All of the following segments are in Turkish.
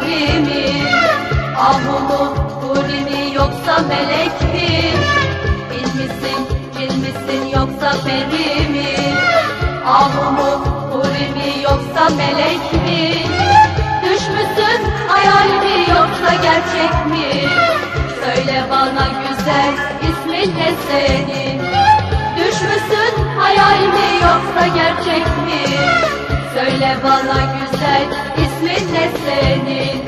peri mi? Ahu mu, huri mi yoksa melek mi? Bil misin, cin misin yoksa peri mi? Ahu mu, huri mi yoksa melek mi? Düş müsün, hayal mi yoksa gerçek mi? Söyle bana güzel, ismin ne senin? Düş müsün, hayal mi yoksa gerçek mi? Söyle bana güzel, ismin ne senin?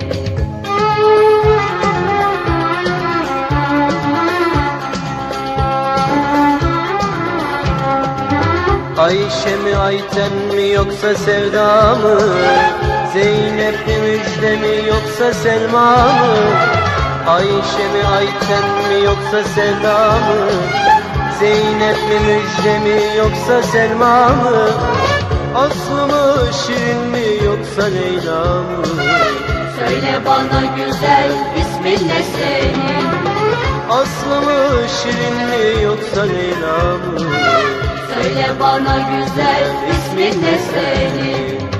Ayşe mi Ayten mi yoksa Sevda mı? Zeynep mi Müjde mi yoksa Selma mı? Ayşe mi Ayten mi yoksa Sevda mı? Zeynep mi Müjde mi yoksa Selma mı? Aslı Şirin mi yoksa Leyla mı? Söyle bana güzel, ismin ne senin? Aslı mı Şirin mi yoksa Leyla mı? Söyle bana güzel, ismin ne senin?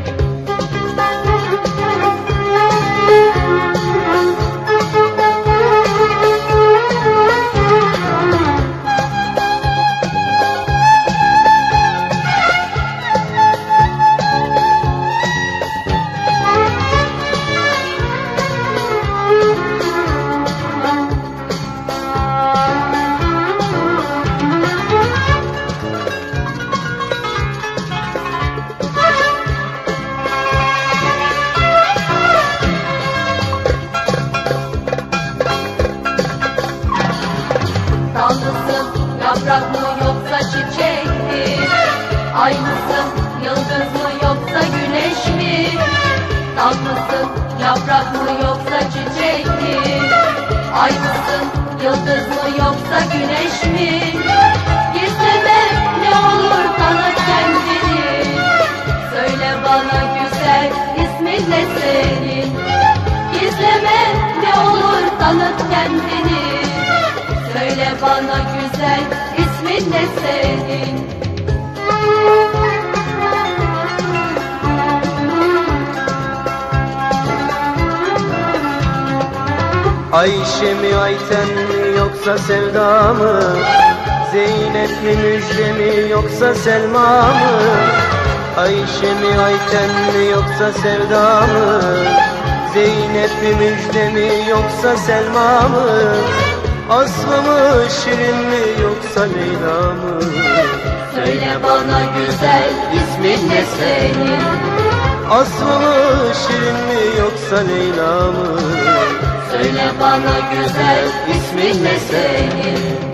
Yaprak mı yoksa çiçek mi? Ay mısın, yıldız mı yoksa güneş mi? Dal mısın, yaprak mı yoksa çiçek mi? Ay mısın, yıldız mı yoksa güneş mi? Gizleme ne olur tanı kendini Söyle bana güzel, ismin ne senin? Gizleme ne olur tanıt kendini Söyle bana güzel senin? Ayşe mi Ayten mi yoksa Sevda mı? Zeynep mi Müjde mi yoksa Selma mı? Ayşe mi Ayten mi yoksa Sevda mı? Zeynep mi Müjde mi yoksa Selma mı? Aslı mı Şirin mi yoksa Leyla mı? Söyle bana güzel ismin ne senin? Aslı mı Şirin mi yoksa Leyla mı? Söyle bana güzel ismin ne senin?